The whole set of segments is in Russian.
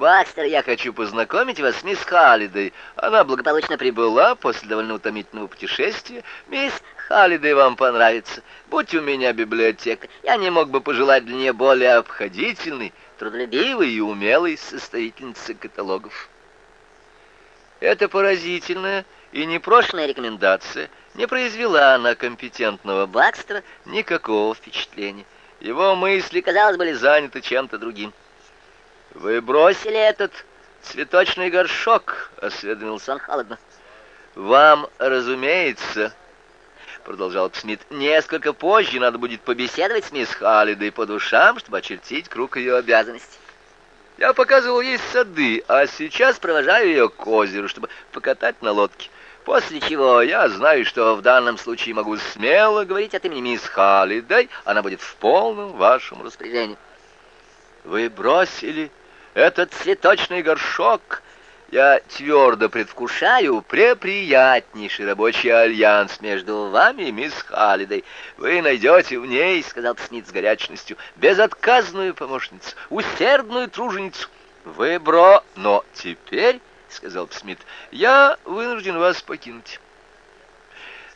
Бакстер, я хочу познакомить вас с мисс Халлидой. Она благополучно прибыла после довольно утомительного путешествия. Мисс Халлидой вам понравится. Будь у меня библиотека, я не мог бы пожелать для нее более обходительной, трудолюбивой и умелой составительницы каталогов. Это поразительная и непрошенная рекомендация не произвела на компетентного Бакстера никакого впечатления. Его мысли, казалось, были заняты чем-то другим. «Вы бросили этот цветочный горшок?» — осведомился он холодно. «Вам, разумеется, — продолжал Смит, — несколько позже надо будет побеседовать с мисс Халлидой по душам, чтобы очертить круг ее обязанностей. Я показывал ей сады, а сейчас провожаю ее к озеру, чтобы покатать на лодке. После чего я знаю, что в данном случае могу смело говорить от имени мисс Халлидой, она будет в полном вашем распоряжении. Вы бросили этот цветочный горшок. Я твердо предвкушаю преприятнейший рабочий альянс между вами и мисс Халлидой. Вы найдете в ней, — сказал Смит с горячностью, — безотказную помощницу, усердную труженицу. Вы, бро, но теперь, — сказал Смит, — я вынужден вас покинуть.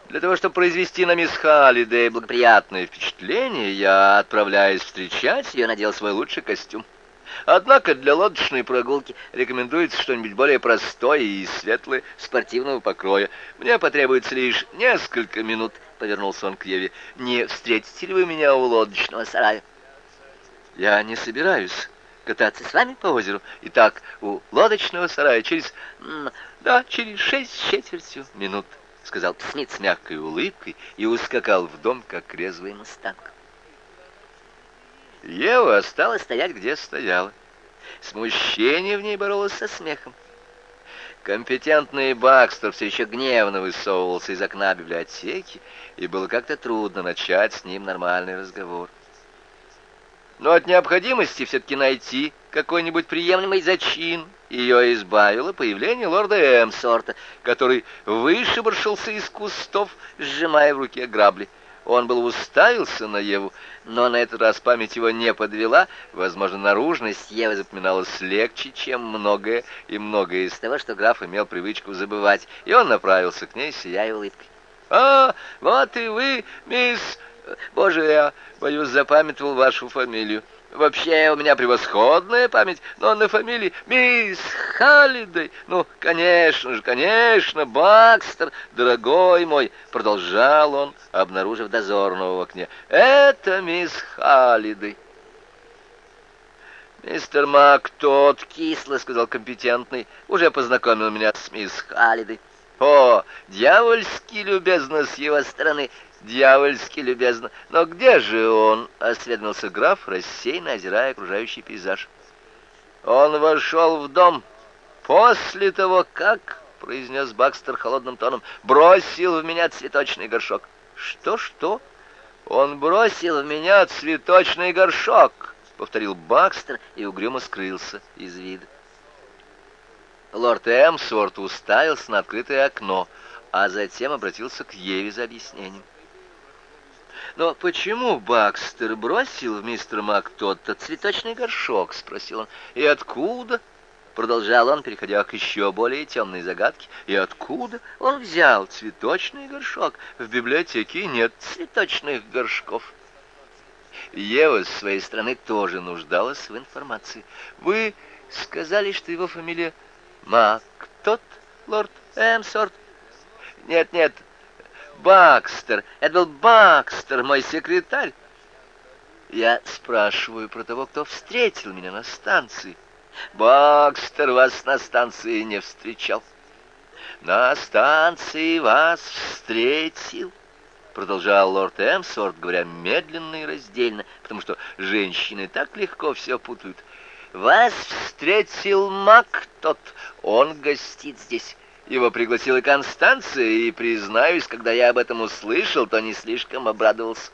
Для того, чтобы произвести на мисс Халлидей благоприятное впечатление, я, отправляясь встречать ее, надел свой лучший костюм. Однако для лодочной прогулки рекомендуется что-нибудь более простое и светлое, спортивного покроя. Мне потребуется лишь несколько минут, — повернулся он к Еве. Не встретите ли вы меня у лодочного сарая? Я не собираюсь кататься с вами по озеру. Итак, у лодочного сарая через... Да, через шесть с четвертью минут, — сказал Смит с мягкой улыбкой и ускакал в дом, как резвый мустанг. Ева осталась стоять, где стояла. Смущение в ней боролось со смехом. Компетентный Бакстер все еще гневно высовывался из окна библиотеки, и было как-то трудно начать с ним нормальный разговор. Но от необходимости все-таки найти какой-нибудь приемлемый зачин ее избавило появление лорда Эмсорта, который вышибаршился из кустов, сжимая в руке грабли. Он был уставился на Еву, но на этот раз память его не подвела. Возможно, наружность Евы запоминалась легче, чем многое, и многое из того, что граф имел привычку забывать, и он направился к ней, сияя улыбкой. «А, вот и вы, мисс... Боже, я, боюсь, запамятовал вашу фамилию. Вообще у меня превосходная память, но на фамилии мисс Халлидей. Ну, конечно же, конечно, Бакстер, дорогой мой, продолжал он, обнаружив дозорного в окне. Это мисс Халлидей. «Мистер Мак, тот кисло, — сказал компетентный, — уже познакомил меня с мисс Халлидой. О, дьявольски любезно с его стороны дьявольски любезно. Но где же он? — осведомился граф, рассеянно озирая окружающий пейзаж. Он вошел в дом после того, как, — произнес Бакстер холодным тоном, — бросил в меня цветочный горшок. Что-что? Он бросил в меня цветочный горшок, — повторил Бакстер и угрюмо скрылся из вида. Лорд Эмсворт уставился на открытое окно, а затем обратился к Еве за объяснением. «Но почему Бакстер бросил в мистера Мак тот-то цветочный горшок?» — спросил он. «И откуда?» — продолжал он, переходя к еще более темной загадке. «И откуда он взял цветочный горшок? В библиотеке нет цветочных горшков». Ева с своей стороны тоже нуждалась в информации. «Вы сказали, что его фамилия Мак тот, лорд Эмсорт?» «Нет-нет, Бакстер. Это был Бакстер, мой секретарь. Я спрашиваю про того, кто встретил меня на станции. Бакстер вас на станции не встречал. На станции вас встретил, продолжал лорд Эмсворт, говоря медленно и раздельно, потому что женщины так легко все путают. Вас встретил Мак тот, он гостит здесь. Его пригласила Констанция, и, признаюсь, когда я об этом услышал, то не слишком обрадовался.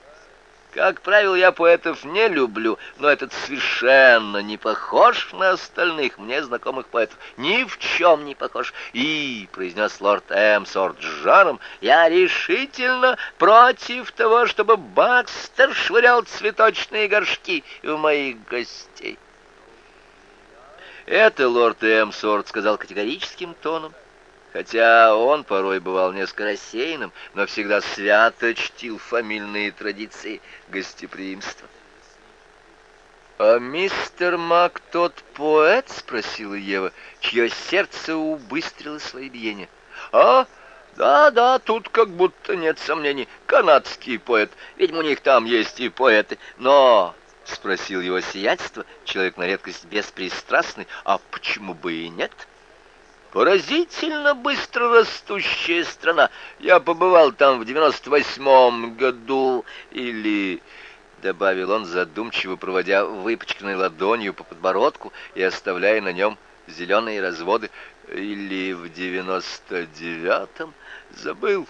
Как правило, я поэтов не люблю, но этот совершенно не похож на остальных мне знакомых поэтов. Ни в чем не похож. И, — произнес лорд Эмсорт с жаром, — я решительно против того, чтобы Бакстер швырял цветочные горшки в моих гостей. Это лорд Эмсорт сказал категорическим тоном, хотя он порой бывал несколько рассеянным, но всегда свято чтил фамильные традиции гостеприимства. «А мистер Мак тот поэт?» — спросила Ева, чье сердце убыстрило свои биения. «А, да-да, тут как будто нет сомнений. Канадский поэт, ведь у них там есть и поэты. Но, — спросил его сиятельство, человек на редкость беспристрастный, — а почему бы и нет?» Поразительно быстро растущая страна. Я побывал там в девяносто восьмом году или — добавил он, задумчиво проводя выпачканной ладонью по подбородку и оставляя на нем зеленые разводы, или в девяносто девятом, забыл.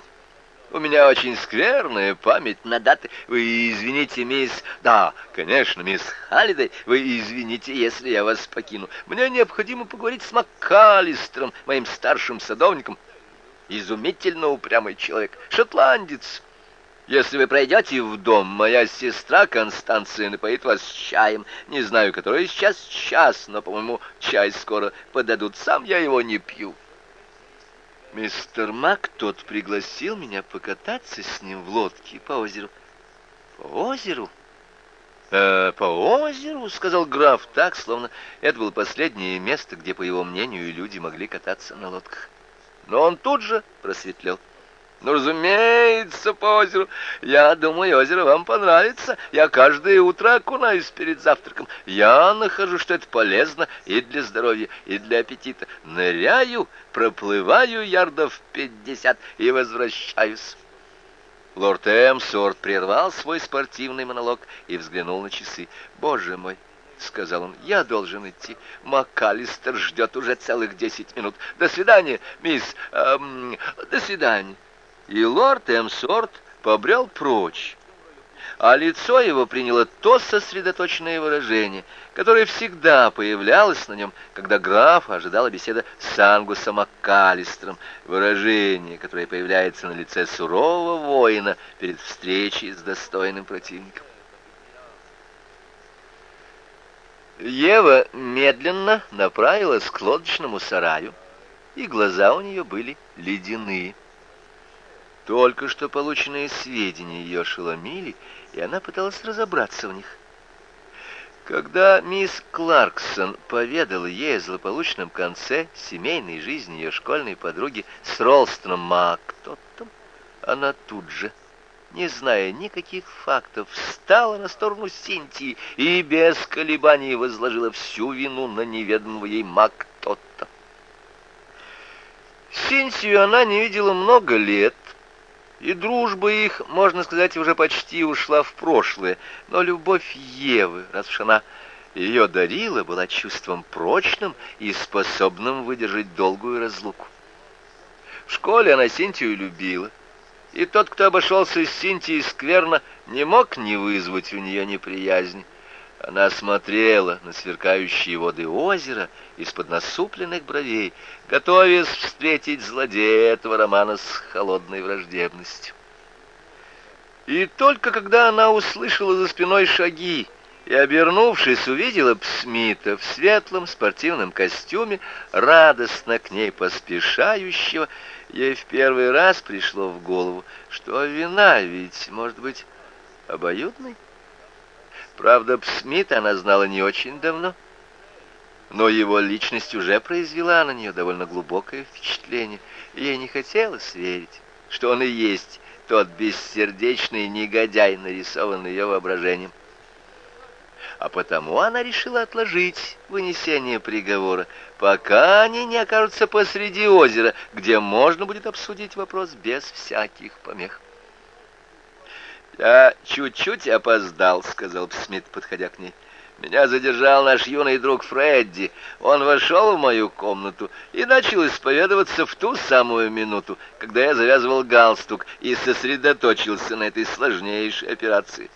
У меня очень скверная память на даты. Вы извините, мисс... Да, конечно, мисс Халлидей, вы извините, если я вас покину. Мне необходимо поговорить с МакКаллистером, моим старшим садовником. Изумительно упрямый человек, шотландец, если вы пройдете в дом, моя сестра Констанция напоит вас чаем. Не знаю, который сейчас час, но, по-моему, чай скоро подадут. Сам я его не пью. Мистер Мак тот пригласил меня покататься с ним в лодке по озеру. По озеру? «Э, «По озеру», — сказал граф так, словно это было последнее место, где, по его мнению, люди могли кататься на лодках. Но он тут же просветлел. Ну, разумеется, по озеру. Я думаю, озеро вам понравится. Я каждое утро окунаюсь перед завтраком. Я нахожу, что это полезно и для здоровья, и для аппетита. Ныряю, проплываю ярдов пятьдесят и возвращаюсь. Лорд Эмсорт прервал свой спортивный монолог и взглянул на часы. «Боже мой!» — сказал он, — я должен идти. МакКаллистер ждет уже целых десять минут. До свидания, мисс... Эм, до свидания и лорд Эмсорт побрел прочь. А лицо его приняло то сосредоточенное выражение, которое всегда появлялось на нем, когда граф ожидала беседа с Ангусом Маккалистром, выражение, которое появляется на лице сурового воина перед встречей с достойным противником. Ева медленно направилась к лодочному сараю, и глаза у нее были ледяные. Только что полученные сведения ее ошеломили, и она пыталась разобраться в них. Когда мисс Кларксон поведала ей о злополучном конце семейной жизни ее школьной подруги с Ролстоном Мактоттом, она тут же, не зная никаких фактов, встала на сторону Синтии и без колебаний возложила всю вину на неведомого ей Мактотта. Синтию она не видела много лет, и дружба их, можно сказать, уже почти ушла в прошлое, но любовь Евы, раз уж она ее дарила, была чувством прочным и способным выдержать долгую разлуку. В школе она Синтию любила, и тот, кто обошелся с Синтией скверно, не мог не вызвать у нее неприязни. Она смотрела на сверкающие воды озера из-под насупленных бровей, готовясь встретить злодея этого романа с холодной враждебностью. И только когда она услышала за спиной шаги и, обернувшись, увидела Псмита в светлом спортивном костюме, радостно к ней поспешающего, ей в первый раз пришло в голову, что вина ведь может быть обоюдной. Правда, Псмита она знала не очень давно, но его личность уже произвела на нее довольно глубокое впечатление, и ей не хотелось верить, что он и есть тот бессердечный негодяй, нарисованный ее воображением. А потому она решила отложить вынесение приговора, пока они не окажутся посреди озера, где можно будет обсудить вопрос без всяких помех. «Я чуть-чуть опоздал», — сказал Смит, подходя к ней. «Меня задержал наш юный друг Фредди. Он вошел в мою комнату и начал исповедоваться в ту самую минуту, когда я завязывал галстук и сосредоточился на этой сложнейшей операции.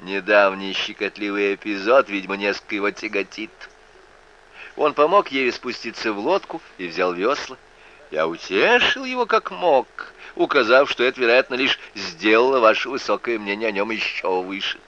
Недавний щекотливый эпизод, видимо, несколько его тяготит. Он помог ей спуститься в лодку и взял весла. Я утешил его как мог» указав, что это, вероятно, лишь сделало ваше высокое мнение о нем еще выше.